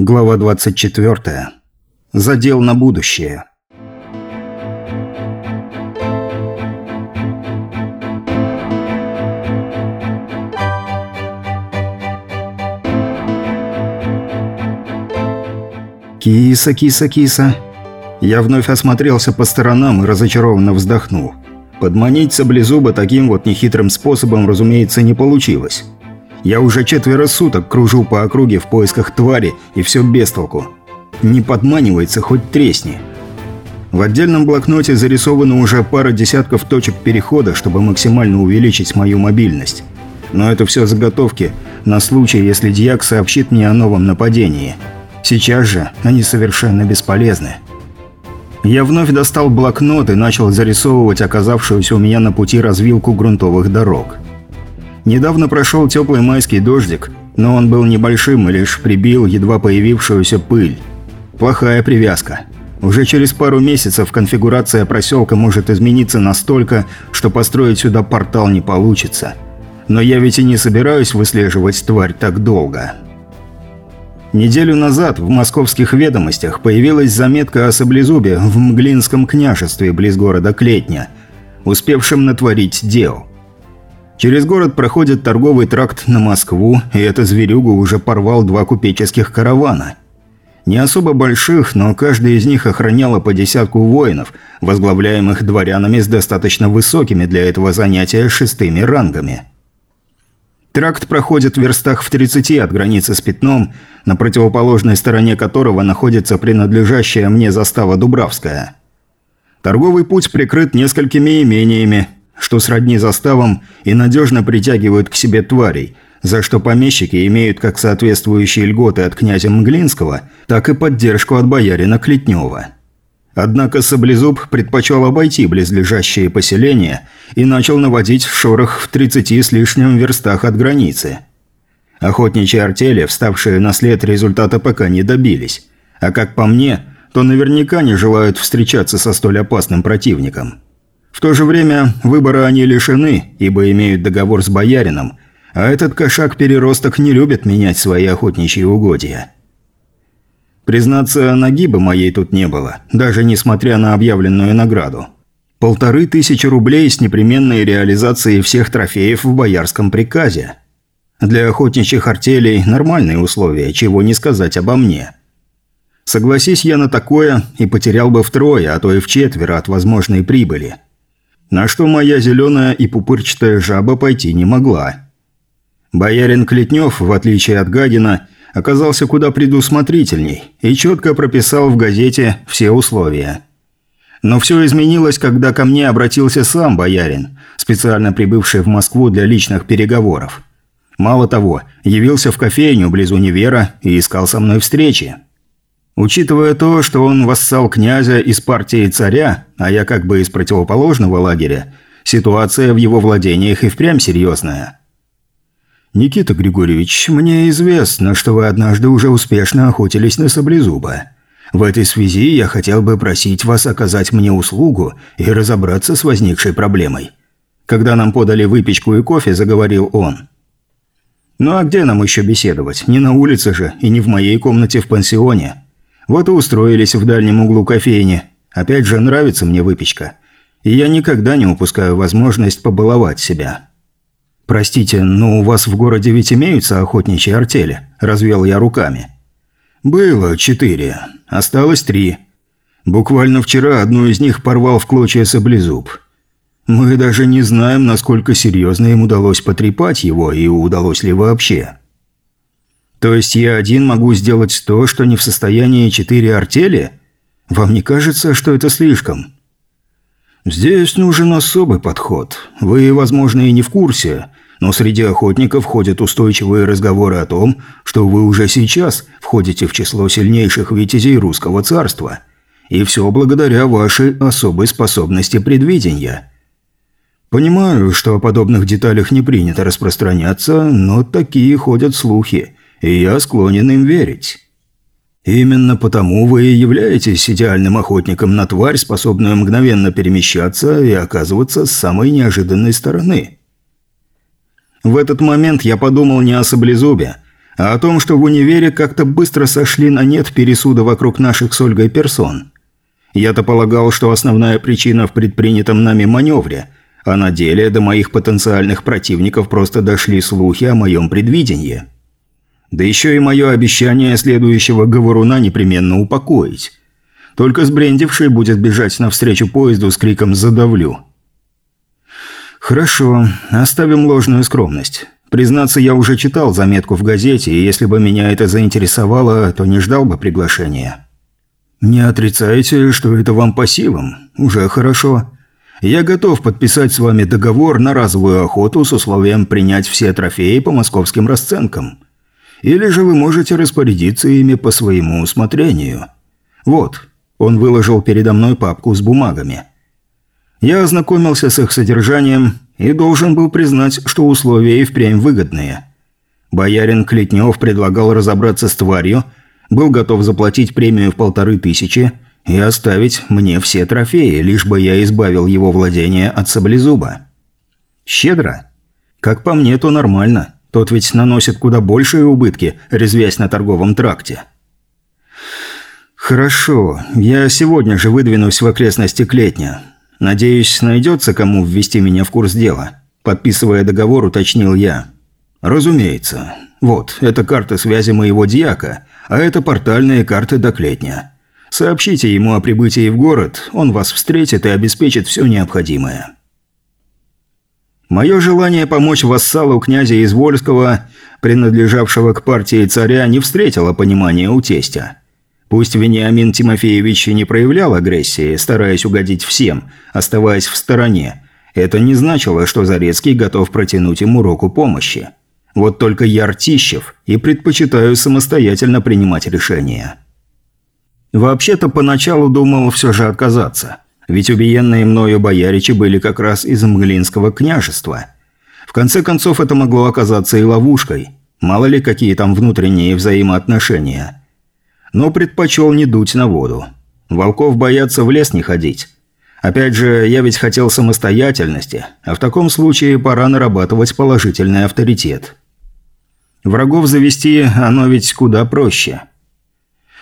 Глава 24. Задел на будущее. Киса, киса, киса. Я вновь осмотрелся по сторонам и разочарованно вздохнул. Подманить саблезуба таким вот нехитрым способом, разумеется, не получилось. Я уже четверо суток кружу по округе в поисках твари, и все без толку. Не подманивается, хоть тресни. В отдельном блокноте зарисована уже пара десятков точек перехода, чтобы максимально увеличить мою мобильность. Но это все заготовки на случай, если Дьяк сообщит мне о новом нападении. Сейчас же они совершенно бесполезны. Я вновь достал блокнот и начал зарисовывать оказавшуюся у меня на пути развилку грунтовых дорог. Недавно прошел теплый майский дождик, но он был небольшим и лишь прибил едва появившуюся пыль. Плохая привязка. Уже через пару месяцев конфигурация проселка может измениться настолько, что построить сюда портал не получится. Но я ведь и не собираюсь выслеживать тварь так долго. Неделю назад в московских ведомостях появилась заметка о саблезубе в Мглинском княжестве близ города Клетня, успевшем натворить дел. Через город проходит торговый тракт на Москву, и эта зверюга уже порвал два купеческих каравана. Не особо больших, но каждый из них охраняло по десятку воинов, возглавляемых дворянами с достаточно высокими для этого занятия шестыми рангами. Тракт проходит в верстах в 30 от границы с Пятном, на противоположной стороне которого находится принадлежащая мне застава Дубравская. Торговый путь прикрыт несколькими имениями, что сродни заставам и надежно притягивают к себе тварей, за что помещики имеют как соответствующие льготы от князя Мглинского, так и поддержку от боярина Клетнева. Однако Саблезуб предпочел обойти близлежащие поселения и начал наводить шорох в 30 с лишним верстах от границы. Охотничьи артели, вставшие на след результата пока не добились, а как по мне, то наверняка не желают встречаться со столь опасным противником. В то же время выбора они лишены, ибо имеют договор с боярином, а этот кошак-переросток не любит менять свои охотничьи угодья. Признаться, нагиба моей тут не было, даже несмотря на объявленную награду. Полторы тысячи рублей с непременной реализацией всех трофеев в боярском приказе. Для охотничьих артелей нормальные условия, чего не сказать обо мне. Согласись я на такое, и потерял бы втрое, а то и в четверо от возможной прибыли – на что моя зеленая и пупырчатая жаба пойти не могла. Боярин Клетнев, в отличие от Гадина, оказался куда предусмотрительней и четко прописал в газете все условия. Но все изменилось, когда ко мне обратился сам боярин, специально прибывший в Москву для личных переговоров. Мало того, явился в кофейню близ универа и искал со мной встречи. Учитывая то, что он вассал князя из партии царя, а я как бы из противоположного лагеря, ситуация в его владениях и впрямь серьезная. «Никита Григорьевич, мне известно, что вы однажды уже успешно охотились на саблезуба. В этой связи я хотел бы просить вас оказать мне услугу и разобраться с возникшей проблемой». Когда нам подали выпечку и кофе, заговорил он. «Ну а где нам еще беседовать? Не на улице же и не в моей комнате в пансионе». Вот и устроились в дальнем углу кофейни. Опять же, нравится мне выпечка. И я никогда не упускаю возможность побаловать себя. «Простите, но у вас в городе ведь имеются охотничьи артели?» – развел я руками. «Было четыре. Осталось три. Буквально вчера одну из них порвал в клочья саблезуб. Мы даже не знаем, насколько серьезно им удалось потрепать его и удалось ли вообще». То есть я один могу сделать то, что не в состоянии четыре артели? Вам не кажется, что это слишком? Здесь нужен особый подход. Вы, возможно, и не в курсе, но среди охотников ходят устойчивые разговоры о том, что вы уже сейчас входите в число сильнейших витязей русского царства. И все благодаря вашей особой способности предвидения. Понимаю, что о подобных деталях не принято распространяться, но такие ходят слухи – и я склонен им верить. Именно потому вы и являетесь идеальным охотником на тварь, способную мгновенно перемещаться и оказываться с самой неожиданной стороны. В этот момент я подумал не о саблезубе, а о том, что в универе как-то быстро сошли на нет пересуды вокруг наших с Ольгой персон. Я-то полагал, что основная причина в предпринятом нами маневре, а на деле до моих потенциальных противников просто дошли слухи о моем предвидении. Да еще и мое обещание следующего говоруна непременно упокоить. Только сбрендивший будет бежать навстречу поезду с криком «Задавлю!». Хорошо, оставим ложную скромность. Признаться, я уже читал заметку в газете, и если бы меня это заинтересовало, то не ждал бы приглашения. Не отрицайте, что это вам по силам. Уже хорошо. Я готов подписать с вами договор на разовую охоту с условием принять все трофеи по московским расценкам. Или же вы можете распорядиться ими по своему усмотрению. Вот, он выложил передо мной папку с бумагами. Я ознакомился с их содержанием и должен был признать, что условия и впрямь выгодные. Боярин Клетнев предлагал разобраться с тварью, был готов заплатить премию в полторы тысячи и оставить мне все трофеи, лишь бы я избавил его владение от саблезуба. Щедро? Как по мне, то нормально. Тот ведь наносит куда большие убытки, резвясь на торговом тракте. «Хорошо. Я сегодня же выдвинусь в окрестности Клетня. Надеюсь, найдется кому ввести меня в курс дела». Подписывая договор, уточнил я. «Разумеется. Вот, это карта связи моего дьяка, а это портальные карты до Клетня. Сообщите ему о прибытии в город, он вас встретит и обеспечит все необходимое». Мое желание помочь вассалу князя Извольского, принадлежавшего к партии царя, не встретило понимания у тестя. Пусть Вениамин Тимофеевич не проявлял агрессии, стараясь угодить всем, оставаясь в стороне, это не значило, что Зарецкий готов протянуть ему руку помощи. Вот только я Артищев и предпочитаю самостоятельно принимать решения. Вообще-то поначалу думал все же отказаться – ведь убиенные мною бояричи были как раз из Мглинского княжества. В конце концов, это могло оказаться и ловушкой. Мало ли, какие там внутренние взаимоотношения. Но предпочел не дуть на воду. Волков боятся в лес не ходить. Опять же, я ведь хотел самостоятельности, а в таком случае пора нарабатывать положительный авторитет. Врагов завести оно ведь куда проще.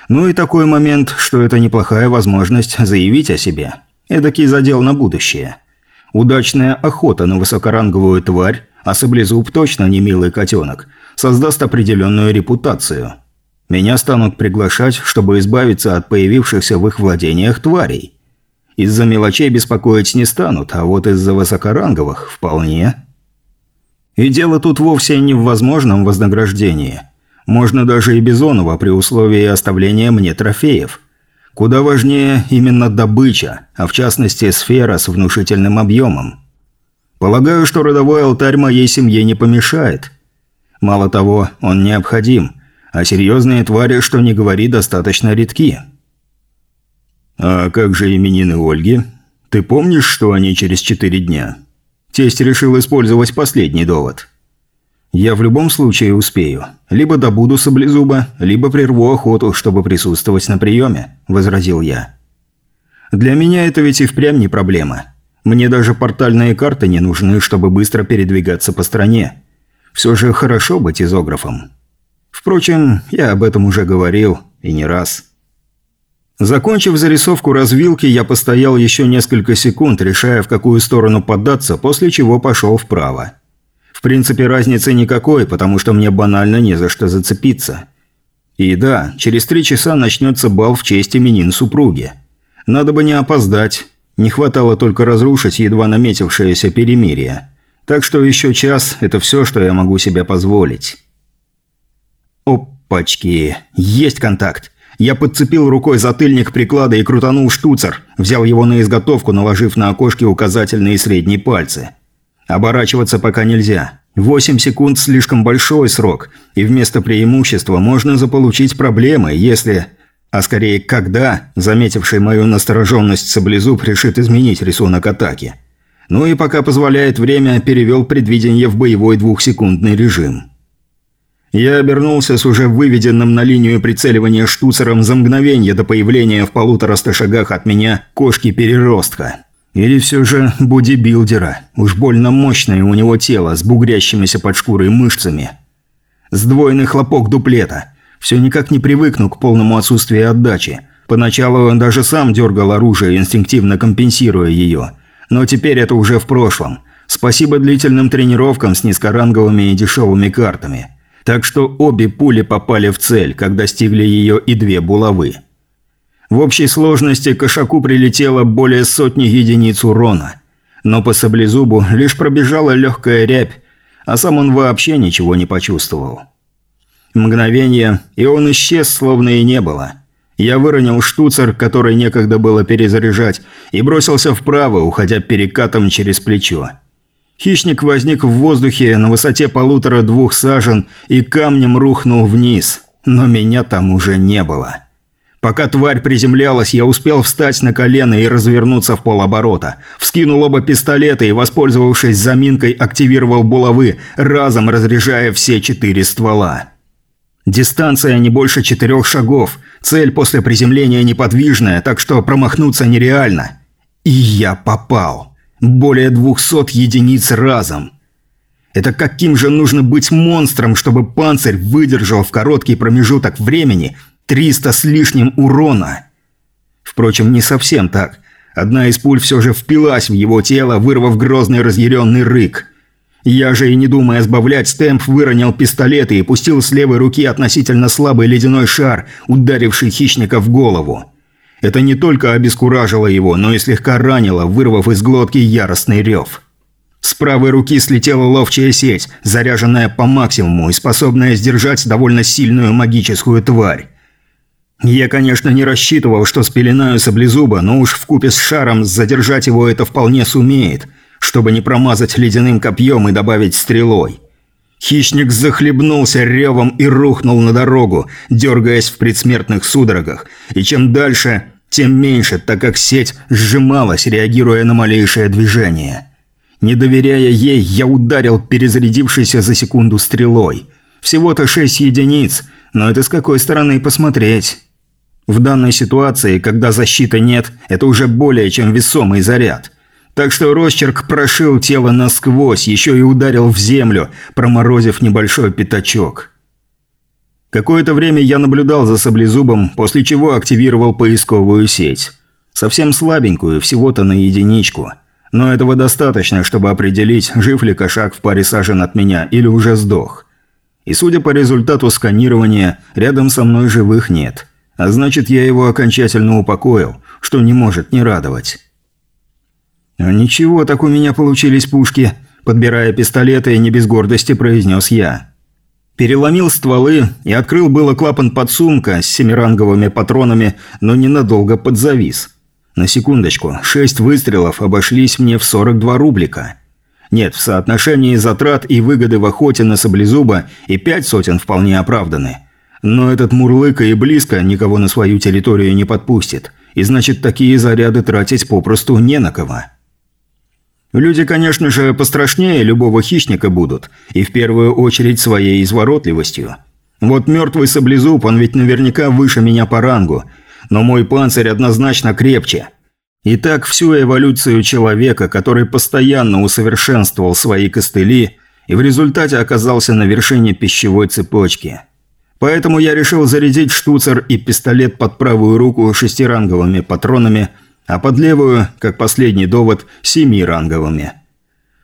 Ну и такой момент, что это неплохая возможность заявить о себе – Эдакий задел на будущее. Удачная охота на высокоранговую тварь, а саблезуб точно не милый котенок, создаст определенную репутацию. Меня станут приглашать, чтобы избавиться от появившихся в их владениях тварей. Из-за мелочей беспокоить не станут, а вот из-за высокоранговых – вполне. И дело тут вовсе не в возможном вознаграждении. Можно даже и Бизонова при условии оставления мне трофеев – Куда важнее именно добыча, а в частности сфера с внушительным объемом. Полагаю, что родовой алтарь моей семье не помешает. Мало того, он необходим, а серьезные твари, что не говори, достаточно редки. А как же именины Ольги? Ты помнишь, что они через четыре дня? Тесть решил использовать последний довод – я в любом случае успею. Либо добуду саблезуба, либо прерву охоту, чтобы присутствовать на приеме», – возразил я. «Для меня это ведь и впрямь не проблема. Мне даже портальные карты не нужны, чтобы быстро передвигаться по стране. Все же хорошо быть изографом. Впрочем, я об этом уже говорил, и не раз». Закончив зарисовку развилки, я постоял еще несколько секунд, решая, в какую сторону податься, после чего пошел вправо. В принципе, разницы никакой, потому что мне банально не за что зацепиться. И да, через три часа начнется бал в честь именин супруги. Надо бы не опоздать. Не хватало только разрушить едва наметившееся перемирие. Так что еще час – это все, что я могу себе позволить. Опачки, есть контакт. Я подцепил рукой затыльник приклада и крутанул штуцер, взял его на изготовку, наложив на окошки указательные и средние пальцы – Оборачиваться пока нельзя. 8 секунд – слишком большой срок, и вместо преимущества можно заполучить проблемы, если... А скорее, когда заметивший мою настороженность саблезуб решит изменить рисунок атаки. Ну и пока позволяет время, перевел предвидение в боевой двухсекундный режим. Я обернулся с уже выведенным на линию прицеливания штуцером за мгновение до появления в полутораста шагах от меня кошки-переростка. Или все же бодибилдера. Уж больно мощное у него тело с бугрящимися под шкурой мышцами. Сдвоенный хлопок дуплета. Все никак не привыкну к полному отсутствию отдачи. Поначалу он даже сам дергал оружие, инстинктивно компенсируя ее. Но теперь это уже в прошлом. Спасибо длительным тренировкам с низкоранговыми и дешевыми картами. Так что обе пули попали в цель, когда достигли ее и две булавы. В общей сложности кошаку прилетело более сотни единиц урона. Но по саблезубу лишь пробежала легкая рябь, а сам он вообще ничего не почувствовал. Мгновение, и он исчез, словно и не было. Я выронил штуцер, который некогда было перезаряжать, и бросился вправо, уходя перекатом через плечо. Хищник возник в воздухе на высоте полутора-двух сажен и камнем рухнул вниз, но меня там уже не было. Пока тварь приземлялась, я успел встать на колено и развернуться в полоборота. Вскинул оба пистолета и, воспользовавшись заминкой, активировал булавы, разом разряжая все четыре ствола. Дистанция не больше четырех шагов. Цель после приземления неподвижная, так что промахнуться нереально. И я попал. Более двухсот единиц разом. Это каким же нужно быть монстром, чтобы панцирь выдержал в короткий промежуток времени 300 с лишним урона. Впрочем, не совсем так. Одна из пуль все же впилась в его тело, вырвав грозный разъяренный рык. Я же и не думая сбавлять темп, выронил пистолет и пустил с левой руки относительно слабый ледяной шар, ударивший хищника в голову. Это не только обескуражило его, но и слегка ранило, вырвав из глотки яростный рев. С правой руки слетела ловчая сеть, заряженная по максимуму и способная сдержать довольно сильную магическую тварь. Я, конечно, не рассчитывал, что спеленаю саблезуба, но уж вкупе с шаром задержать его это вполне сумеет, чтобы не промазать ледяным копьем и добавить стрелой. Хищник захлебнулся ревом и рухнул на дорогу, дергаясь в предсмертных судорогах, и чем дальше, тем меньше, так как сеть сжималась, реагируя на малейшее движение. Не доверяя ей, я ударил перезарядившейся за секунду стрелой. Всего-то шесть единиц, но это с какой стороны посмотреть. В данной ситуации, когда защиты нет, это уже более чем весомый заряд. Так что росчерк прошил тело насквозь, еще и ударил в землю, проморозив небольшой пятачок. Какое-то время я наблюдал за саблезубом, после чего активировал поисковую сеть. Совсем слабенькую, всего-то на единичку. Но этого достаточно, чтобы определить, жив ли кошак в паре сажен от меня или уже сдох. И судя по результату сканирования, рядом со мной живых нет. А значит, я его окончательно упокоил, что не может не радовать. «А ничего, так у меня получились пушки», – подбирая пистолеты, не без гордости произнес я. Переломил стволы и открыл было клапан подсумка с семиранговыми патронами, но ненадолго подзавис. На секундочку, шесть выстрелов обошлись мне в 42 рублика. Нет, в соотношении затрат и выгоды в охоте на саблезуба и пять сотен вполне оправданы – но этот Мурлыка и близко никого на свою территорию не подпустит, и значит такие заряды тратить попросту не на кого. Люди, конечно же, пострашнее любого хищника будут, и в первую очередь своей изворотливостью. Вот мертвый саблезуб, он ведь наверняка выше меня по рангу, но мой панцирь однозначно крепче. И так всю эволюцию человека, который постоянно усовершенствовал свои костыли и в результате оказался на вершине пищевой цепочки – Поэтому я решил зарядить штуцер и пистолет под правую руку шестиранговыми патронами, а под левую, как последний довод, семиранговыми.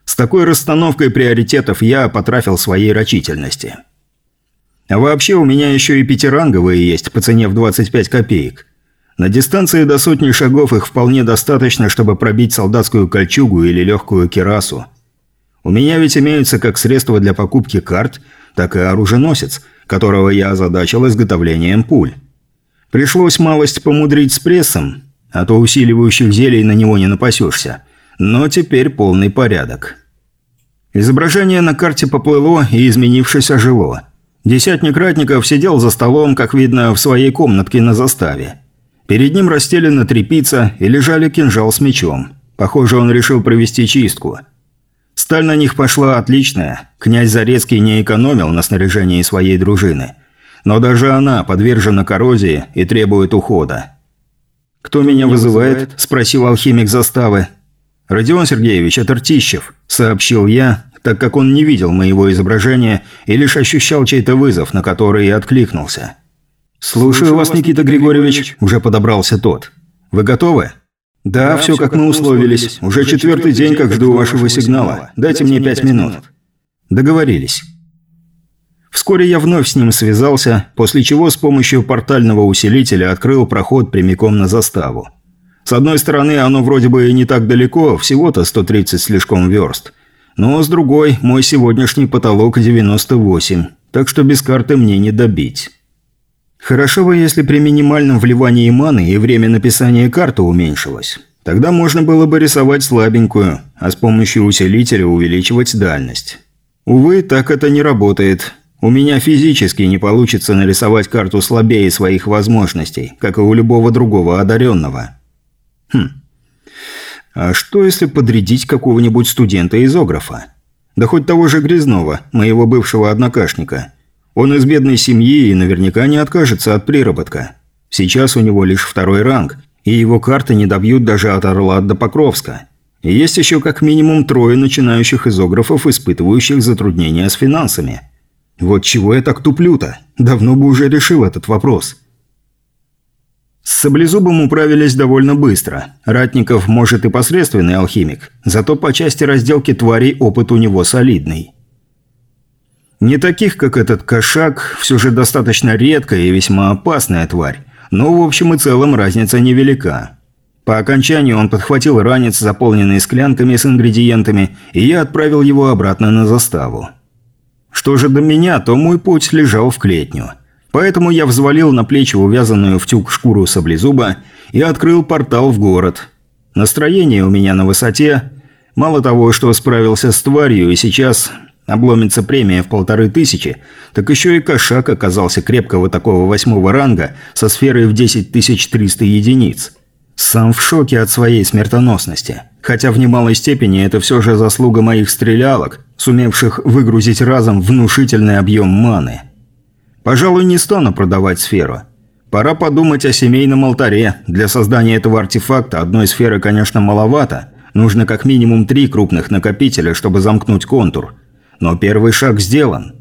С такой расстановкой приоритетов я потрафил своей рачительности. А вообще у меня еще и пятиранговые есть по цене в 25 копеек. На дистанции до сотни шагов их вполне достаточно, чтобы пробить солдатскую кольчугу или легкую керасу. У меня ведь имеются как средства для покупки карт, так и оруженосец – которого я озадачил изготовлением пуль. Пришлось малость помудрить с прессом, а то усиливающих зелий на него не напасешься. Но теперь полный порядок. Изображение на карте поплыло и, изменившись, ожило. Десятник ратников сидел за столом, как видно, в своей комнатке на заставе. Перед ним расстелена трепица и лежали кинжал с мечом. Похоже, он решил провести чистку – Сталь на них пошла отличная. Князь Зарецкий не экономил на снаряжении своей дружины. Но даже она подвержена коррозии и требует ухода. «Кто меня вызывает?» – спросил алхимик заставы. «Родион Сергеевич, это Ртищев», – сообщил я, так как он не видел моего изображения и лишь ощущал чей-то вызов, на который и откликнулся. «Слушаю вас, Никита Григорьевич», – уже подобрался тот. «Вы готовы?» «Да, все как мы условились. Уже четвертый день, как жду вашего сигнала. Дайте мне пять минут». Договорились. Вскоре я вновь с ним связался, после чего с помощью портального усилителя открыл проход прямиком на заставу. С одной стороны, оно вроде бы и не так далеко, всего-то 130 слишком верст. Но с другой, мой сегодняшний потолок 98, так что без карты мне не добить. Хорошо бы, если при минимальном вливании маны и время написания карты уменьшилось. Тогда можно было бы рисовать слабенькую, а с помощью усилителя увеличивать дальность. Увы, так это не работает. У меня физически не получится нарисовать карту слабее своих возможностей, как и у любого другого одаренного. Хм. А что если подрядить какого-нибудь студента-изографа? Да хоть того же Грязнова, моего бывшего однокашника. Он из бедной семьи и наверняка не откажется от приработка. Сейчас у него лишь второй ранг, и его карты не добьют даже от Орла до Покровска. И есть еще как минимум трое начинающих изографов, испытывающих затруднения с финансами – вот чего я так туплю-то? Давно бы уже решил этот вопрос. С Саблезубом управились довольно быстро. Ратников, может, и посредственный алхимик, зато по части разделки тварей опыт у него солидный. Не таких, как этот кошак, все же достаточно редкая и весьма опасная тварь, но в общем и целом разница невелика. По окончанию он подхватил ранец, заполненный склянками с ингредиентами, и я отправил его обратно на заставу. Что же до меня, то мой путь лежал в клетню. Поэтому я взвалил на плечи увязанную в тюк шкуру саблезуба и открыл портал в город. Настроение у меня на высоте. Мало того, что справился с тварью и сейчас обломится премия в полторы тысячи, так еще и кошак оказался крепкого такого восьмого ранга со сферой в 10 300 единиц. Сам в шоке от своей смертоносности. Хотя в немалой степени это все же заслуга моих стрелялок, сумевших выгрузить разом внушительный объем маны. Пожалуй, не стану продавать сферу. Пора подумать о семейном алтаре. Для создания этого артефакта одной сферы, конечно, маловато. Нужно как минимум три крупных накопителя, чтобы замкнуть контур. Но первый шаг сделан.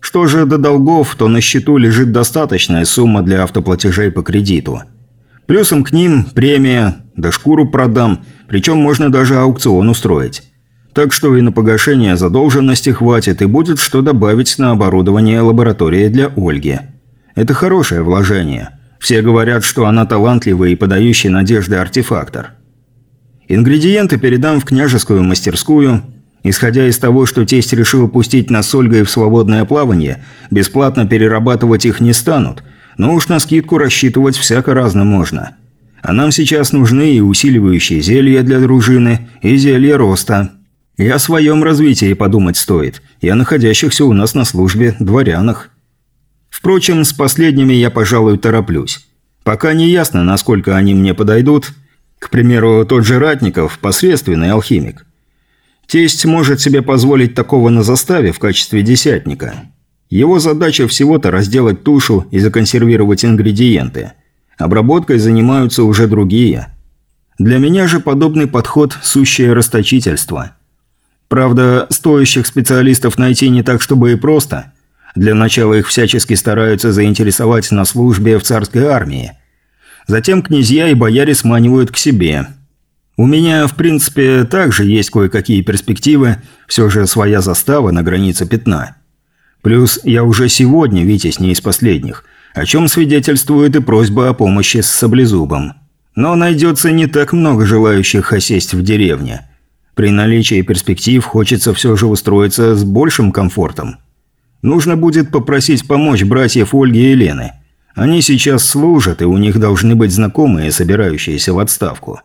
Что же до долгов, то на счету лежит достаточная сумма для автоплатежей по кредиту – Плюсом к ним премия, да шкуру продам, причем можно даже аукцион устроить. Так что и на погашение задолженности хватит, и будет что добавить на оборудование лаборатории для Ольги. Это хорошее вложение. Все говорят, что она талантливый и подающий надежды артефактор. Ингредиенты передам в княжескую мастерскую. Исходя из того, что тесть решил пустить нас с Ольгой в свободное плавание, бесплатно перерабатывать их не станут – но уж на скидку рассчитывать всяко разно можно. А нам сейчас нужны и усиливающие зелья для дружины, и зелья роста. И о своем развитии подумать стоит, и о находящихся у нас на службе дворянах. Впрочем, с последними я, пожалуй, тороплюсь. Пока не ясно, насколько они мне подойдут. К примеру, тот же Ратников – посредственный алхимик. Тесть может себе позволить такого на заставе в качестве десятника – его задача всего-то разделать тушу и законсервировать ингредиенты. Обработкой занимаются уже другие. Для меня же подобный подход – сущее расточительство. Правда, стоящих специалистов найти не так, чтобы и просто. Для начала их всячески стараются заинтересовать на службе в царской армии. Затем князья и бояре сманивают к себе. У меня, в принципе, также есть кое-какие перспективы, все же своя застава на границе пятна – Плюс я уже сегодня Витязь не из последних, о чем свидетельствует и просьба о помощи с саблезубом. Но найдется не так много желающих осесть в деревне. При наличии перспектив хочется все же устроиться с большим комфортом. Нужно будет попросить помочь братьев Ольги и Лены. Они сейчас служат, и у них должны быть знакомые, собирающиеся в отставку.